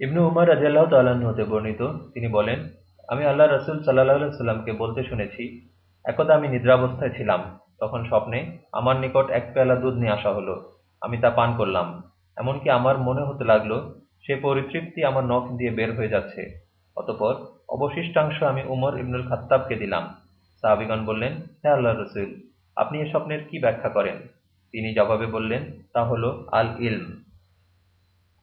ইবনু উমর রাজিয়াল্লাহ তাল্লাহ্ন হতে বর্ণিত। তিনি বলেন, আমি আল্লাহ রসুল সাল্লাহ সাল্লামকে বলতে শুনেছি, একদা আমি নিদ্রাবস্থায় ছিলাম। তখন স্বপ্নে আমার নিকট এক পেয়ালা দুধ নিয়ে আসা হলো। আমি তা পান করলাম। এমনকি আমার মনে হতে লাগল, সে পরিতৃপ্তি আমার নখ দিয়ে বের হয়ে যাচ্ছে। অতপর অবশিষ্টাংশ আমি উমর ইবনুল খাত্তাবকে দিলাম। সাহাবিগণ বললেন হ্যাঁ আল্লাহ রসুল, আপনি এ স্বপ্নের কি ব্যাখ্যা করেন? তিনি জবাবে বললেন, তা হলো আল ইলম